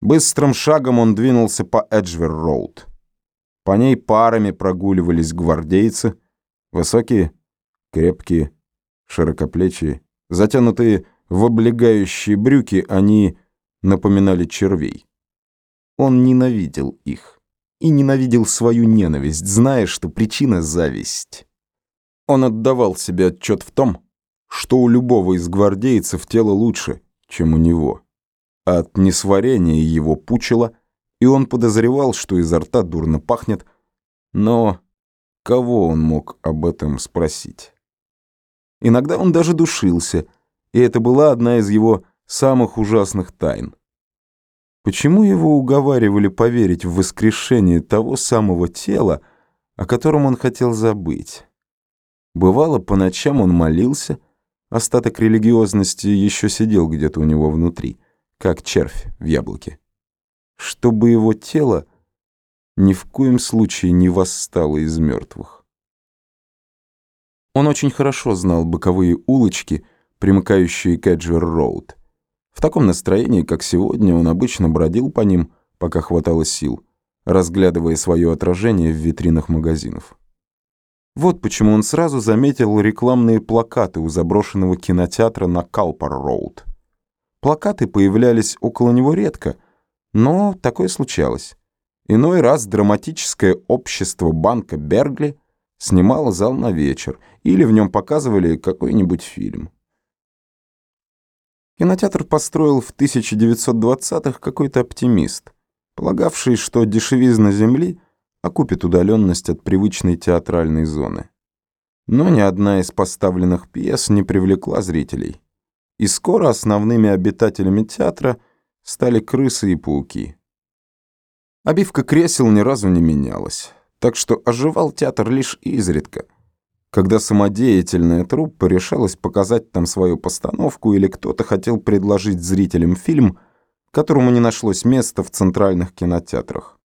Быстрым шагом он двинулся по Эджвер-роуд. По ней парами прогуливались гвардейцы, высокие, крепкие, широкоплечие, затянутые в облегающие брюки, они напоминали червей. Он ненавидел их и ненавидел свою ненависть, зная, что причина — зависть. Он отдавал себе отчет в том, что у любого из гвардейцев тело лучше, чем у него. От несварения его пучило, и он подозревал, что изо рта дурно пахнет, но кого он мог об этом спросить? Иногда он даже душился, и это была одна из его самых ужасных тайн. Почему его уговаривали поверить в воскрешение того самого тела, о котором он хотел забыть? Бывало, по ночам он молился, остаток религиозности еще сидел где-то у него внутри, как червь в яблоке. Чтобы его тело ни в коем случае не восстало из мертвых. Он очень хорошо знал боковые улочки, примыкающие к Эджвер-Роуд. В таком настроении, как сегодня, он обычно бродил по ним, пока хватало сил, разглядывая свое отражение в витринах магазинов. Вот почему он сразу заметил рекламные плакаты у заброшенного кинотеатра на Калпар-Роуд. Плакаты появлялись около него редко, но такое случалось. Иной раз драматическое общество банка Бергли снимало зал на вечер, или в нем показывали какой-нибудь фильм. Кинотеатр построил в 1920-х какой-то оптимист, полагавший, что дешевизна земли окупит удаленность от привычной театральной зоны. Но ни одна из поставленных пьес не привлекла зрителей. И скоро основными обитателями театра стали крысы и пауки. Обивка кресел ни разу не менялась, так что оживал театр лишь изредка — когда самодеятельная труппа решалась показать там свою постановку или кто-то хотел предложить зрителям фильм, которому не нашлось места в центральных кинотеатрах.